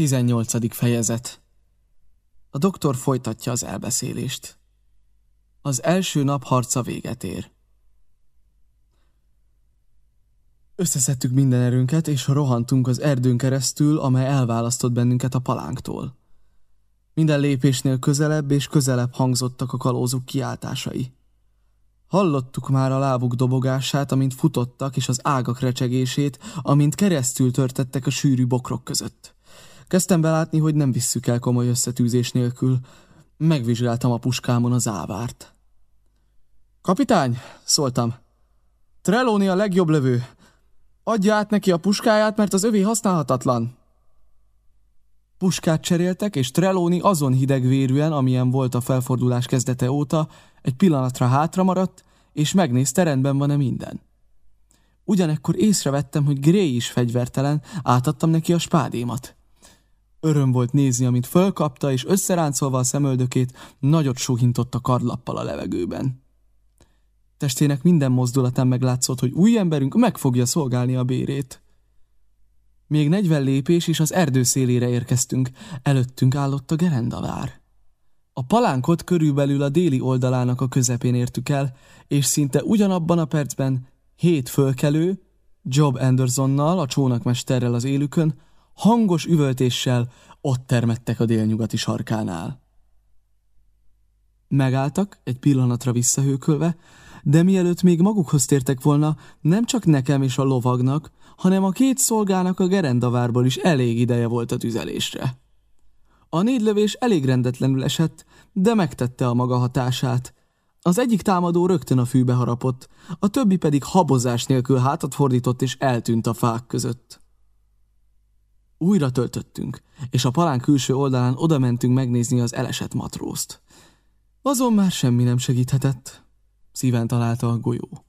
18. fejezet A doktor folytatja az elbeszélést. Az első nap harca véget ér. Összeszedtük minden erőnket, és rohantunk az erdőn keresztül, amely elválasztott bennünket a palánktól. Minden lépésnél közelebb és közelebb hangzottak a kalózuk kiáltásai. Hallottuk már a lábuk dobogását, amint futottak, és az ágak recsegését, amint keresztül törtettek a sűrű bokrok között. Kezdtem belátni, hogy nem visszük el komoly összetűzés nélkül. Megvizsgáltam a puskámon az ávárt. Kapitány, szóltam. Trelóni a legjobb lövő. Adja át neki a puskáját, mert az övé használhatatlan. Puskát cseréltek, és Trelóni azon hidegvérűen, amilyen volt a felfordulás kezdete óta, egy pillanatra hátra maradt, és megnézte, rendben van-e minden. Ugyanekkor észrevettem, hogy Gray is fegyvertelen, átadtam neki a spádémat. Öröm volt nézni, amint fölkapta, és összeráncolva a szemöldökét, nagyot suhintott a kardlappal a levegőben. Testének minden mozdulatán meglátszott, hogy új emberünk meg fogja szolgálni a bérét. Még negyven lépés, és az erdő szélére érkeztünk. Előttünk állott a gerendavár. A palánkot körülbelül a déli oldalának a közepén értük el, és szinte ugyanabban a percben hét fölkelő, Job Andersonnal, a csónakmesterrel az élükön, hangos üvöltéssel ott termettek a délnyugati sarkánál. Megálltak, egy pillanatra visszahőkölve, de mielőtt még magukhoz tértek volna, nem csak nekem és a lovagnak, hanem a két szolgának a gerendavárból is elég ideje volt a tüzelésre. A négy lövés elég rendetlenül esett, de megtette a maga hatását. Az egyik támadó rögtön a fűbe harapott, a többi pedig habozás nélkül hátat fordított és eltűnt a fák között. Újra töltöttünk, és a palán külső oldalán oda mentünk megnézni az elesett matrózt. Azon már semmi nem segíthetett. Szíven találta a golyó.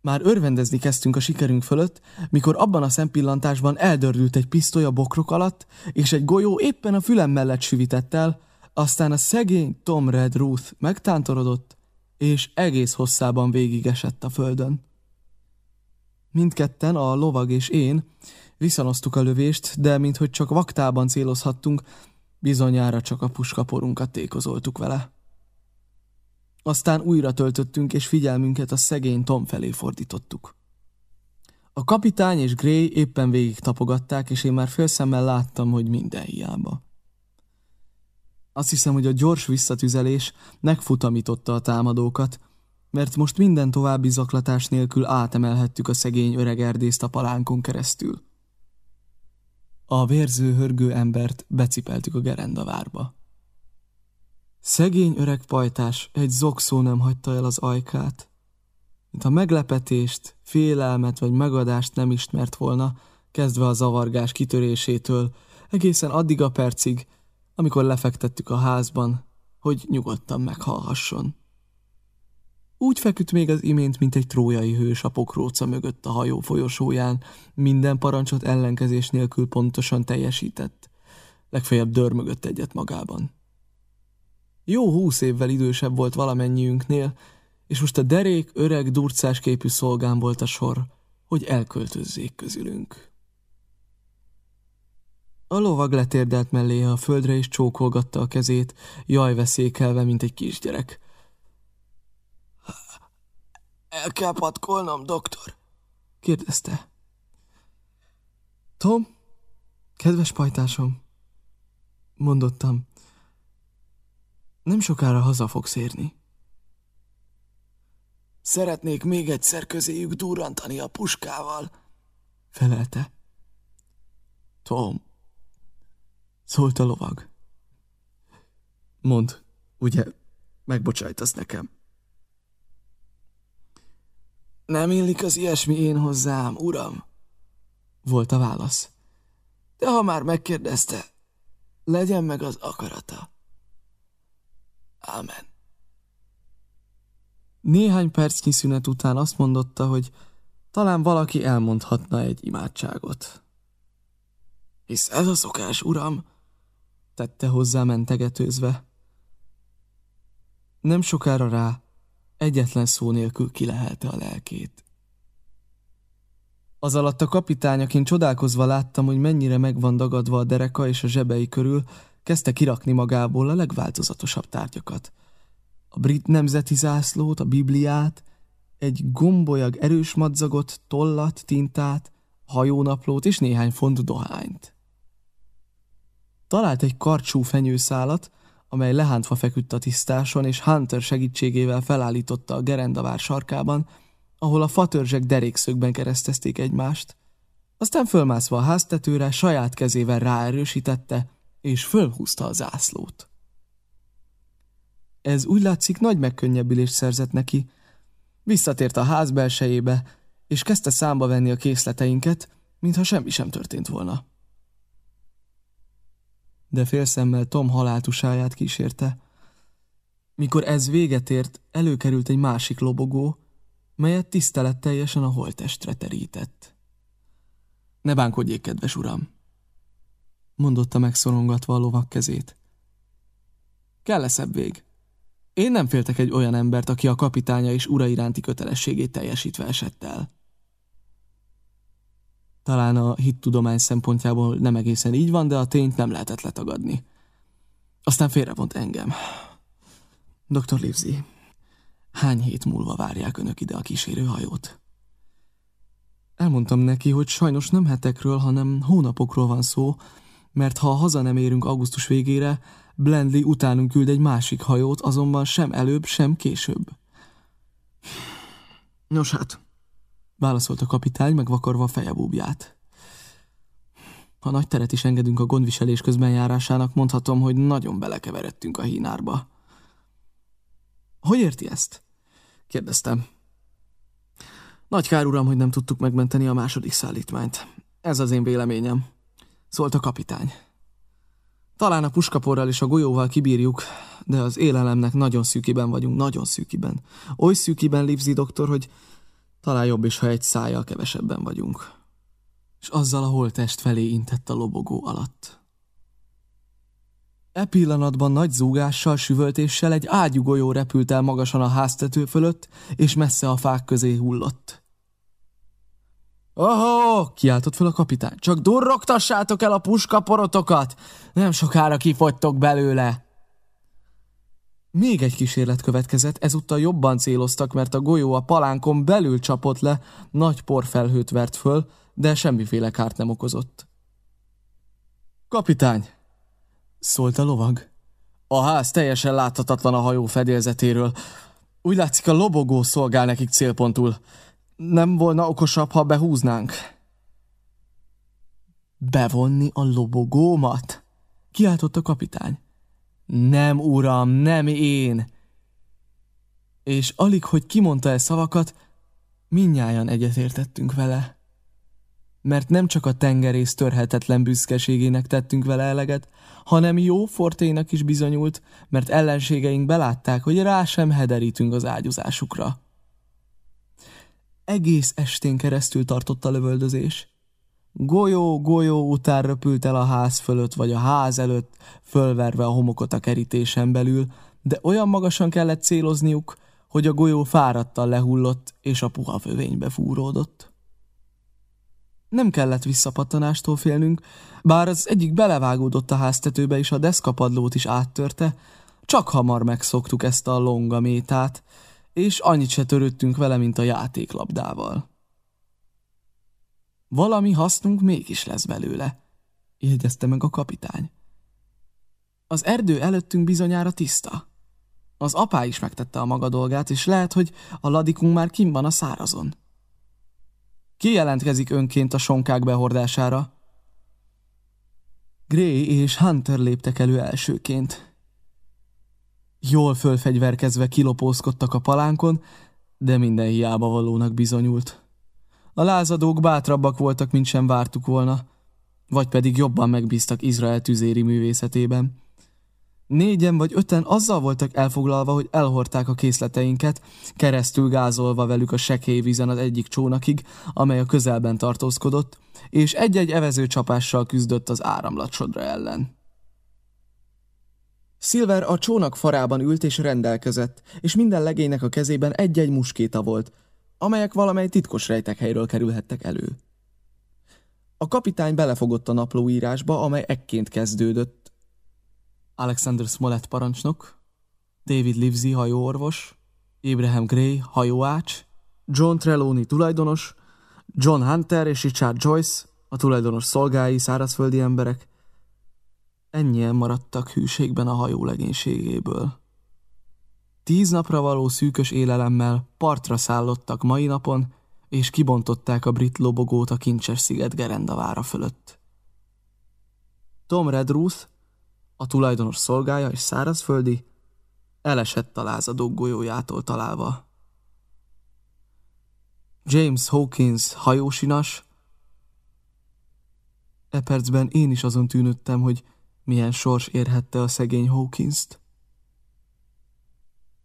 Már örvendezni kezdtünk a sikerünk fölött, mikor abban a szempillantásban eldördült egy pisztoly a bokrok alatt, és egy golyó éppen a fülem mellett süvitett el, aztán a szegény Tom Red Ruth megtántorodott, és egész hosszában végigesett a földön. Mindketten, a lovag és én, viszonoztuk a lövést, de minthogy csak vaktában célozhattunk, bizonyára csak a puskaporunkat tékozoltuk vele. Aztán újra töltöttünk, és figyelmünket a szegény Tom felé fordítottuk. A kapitány és Gray éppen végig tapogatták, és én már félszemmel láttam, hogy minden hiába. Azt hiszem, hogy a gyors visszatüzelés megfutamította a támadókat, mert most minden további zaklatás nélkül átemelhettük a szegény öreg erdészt a palánkon keresztül. A vérző hörgő embert becipeltük a gerendavárba. Szegény öreg pajtás egy zokszó nem hagyta el az ajkát. Mint a meglepetést, félelmet vagy megadást nem ismert volna, kezdve a zavargás kitörésétől, egészen addig a percig, amikor lefektettük a házban, hogy nyugodtan meghallhasson. Úgy feküdt még az imént, mint egy trójai hős a pokróca mögött a hajó folyosóján, minden parancsot ellenkezés nélkül pontosan teljesített. Legfeljebb dörmögött egyet magában. Jó húsz évvel idősebb volt valamennyiünknél, és most a derék, öreg, durcás képű szolgán volt a sor, hogy elköltözzék közülünk. A lovag letérdelt mellé a földre, és csókolgatta a kezét, jaj veszékelve, mint egy kisgyerek. El kell patkolnom, doktor? kérdezte. Tom, kedves pajtásom, mondottam, nem sokára haza fogsz érni. Szeretnék még egyszer közéjük durrantani a puskával, felelte. Tom, szólt a lovag. Mond, ugye, megbocsájtasz nekem. Nem illik az ilyesmi én hozzám, uram, volt a válasz. De ha már megkérdezte, legyen meg az akarata. Ámen. Néhány percnyi szünet után azt mondotta, hogy talán valaki elmondhatna egy imádságot. Hisz ez a szokás, uram, tette hozzá mentegetőzve. Nem sokára rá egyetlen szó nélkül kilehelte a lelkét. Az alatt a kapitányaként csodálkozva láttam, hogy mennyire meg van dagadva a dereka és a zsebei körül, kezdte kirakni magából a legváltozatosabb tárgyakat. A brit nemzeti zászlót, a bibliát, egy gombolyag erős madzagot, tollat, tintát, hajónaplót és néhány font dohányt. Talált egy karcsú fenyőszálat, amely lehántva feküdt a tisztáson, és Hunter segítségével felállította a gerendavár sarkában, ahol a fatörzsek derékszögben keresztezték egymást. Aztán fölmászva a háztetőre, saját kezével ráerősítette, és fölhúzta a zászlót. Ez úgy látszik nagy megkönnyebbülést szerzett neki. Visszatért a ház belsejébe, és kezdte számba venni a készleteinket, mintha semmi sem történt volna. De félszemmel Tom haláltusáját kísérte. Mikor ez véget ért, előkerült egy másik lobogó, melyet tiszteletteljesen a holtestre terített. Ne bánkodjék, kedves uram! mondotta megszorongatva a lovak kezét. Kell vég. Én nem féltek egy olyan embert, aki a kapitánya és ura iránti kötelességét teljesítve esett el. Talán a hittudomány szempontjából nem egészen így van, de a tényt nem lehetett letagadni. Aztán félrevont engem. Dr. Livesey, hány hét múlva várják önök ide a kísérőhajót? Elmondtam neki, hogy sajnos nem hetekről, hanem hónapokról van szó, mert ha haza nem érünk augusztus végére, Blendley utánunk küld egy másik hajót, azonban sem előbb, sem később. Nos hát, válaszolt a kapitány, megvakarva a fejebúbját. Ha nagy teret is engedünk a gondviselés közben járásának, mondhatom, hogy nagyon belekeveredtünk a hínárba. Hogy érti ezt? kérdeztem. Nagy kár, uram, hogy nem tudtuk megmenteni a második szállítmányt. Ez az én véleményem, szólt a kapitány. Talán a puskaporral és a golyóval kibírjuk, de az élelemnek nagyon szűkiben vagyunk, nagyon szűkiben. Oly szűkiben, Lipzi doktor, hogy talán jobb is, ha egy szájjal kevesebben vagyunk. És azzal a holtest felé intett a lobogó alatt. E pillanatban nagy zúgással, süvöltéssel egy ágyugolyó repült el magasan a háztető fölött, és messze a fák közé hullott. Oh, kiáltott fel a kapitány. Csak durrogtassátok el a puskaporotokat! Nem sokára kifogytok belőle! Még egy kísérlet következett, ezúttal jobban céloztak, mert a golyó a palánkon belül csapott le, nagy porfelhőt vert föl, de semmiféle kárt nem okozott. Kapitány! szólt a lovag. A ház teljesen láthatatlan a hajó fedélzetéről. Úgy látszik, a lobogó szolgál nekik célpontul. Nem volna okosabb, ha behúznánk? Bevonni a lobogómat? Kiáltott a kapitány. Nem, uram, nem én. És alig, hogy kimondta e szavakat, minnyáján egyetértettünk vele. Mert nem csak a tengerész törhetetlen büszkeségének tettünk vele eleget, hanem jó forténak is bizonyult, mert ellenségeink belátták, hogy rá sem hederítünk az ágyúzásukra. Egész estén keresztül tartott a lövöldözés. Golyó, golyó után röpült el a ház fölött, vagy a ház előtt, fölverve a homokot a kerítésen belül, de olyan magasan kellett célozniuk, hogy a golyó fáradtan lehullott, és a puha fövénybe fúródott. Nem kellett visszapattanástól félnünk, bár az egyik belevágódott a háztetőbe, és a deszkapadlót is áttörte, csak hamar megszoktuk ezt a longamétát, és annyit se törődtünk vele, mint a játéklabdával. Valami hasznunk mégis lesz belőle, jegyezte meg a kapitány. Az erdő előttünk bizonyára tiszta. Az apá is megtette a maga dolgát, és lehet, hogy a ladikunk már kim van a szárazon. Ki jelentkezik önként a sonkák behordására? Gray és Hunter léptek elő elsőként. Jól fölfegyverkezve kilopózkodtak a palánkon, de minden hiába valónak bizonyult. A lázadók bátrabbak voltak, mint sem vártuk volna, vagy pedig jobban megbíztak Izrael tüzéri művészetében. Négyen vagy öten azzal voltak elfoglalva, hogy elhordták a készleteinket, keresztül gázolva velük a sekély vízen az egyik csónakig, amely a közelben tartózkodott, és egy-egy evező csapással küzdött az áramlatsodra ellen. Silver a csónak farában ült és rendelkezett, és minden legénynek a kezében egy-egy muskéta volt, amelyek valamely titkos rejtekhelyről kerülhettek elő. A kapitány belefogott a naplóírásba, amely ekként kezdődött. Alexander Smollett parancsnok, David Livesey hajóorvos, Abraham Gray hajóács, John Trelawney tulajdonos, John Hunter és Richard Joyce, a tulajdonos szolgái, szárazföldi emberek, ennyien maradtak hűségben a hajó legénységéből. Tíz napra való szűkös élelemmel partra szállottak mai napon, és kibontották a brit lobogót a kincses sziget gerendavára fölött. Tom Redruth, a tulajdonos szolgája és szárazföldi, elesett a lázadók golyójától találva. James Hawkins hajósinas. E percben én is azon tűnöttem, hogy milyen sors érhette a szegény Hawkins-t.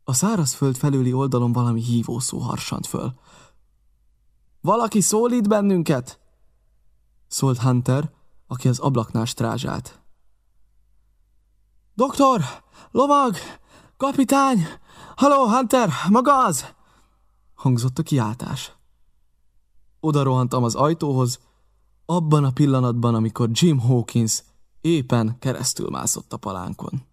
A szárazföld felőli oldalon valami hívószó harsant föl. Valaki szólít bennünket? Szólt Hunter, aki az ablaknál strázsált. Doktor! Lovag! Kapitány! Haló, Hunter! Maga az! Hangzott a kiáltás. Oda rohantam az ajtóhoz, abban a pillanatban, amikor Jim Hawkins éppen keresztül mászott a palánkon.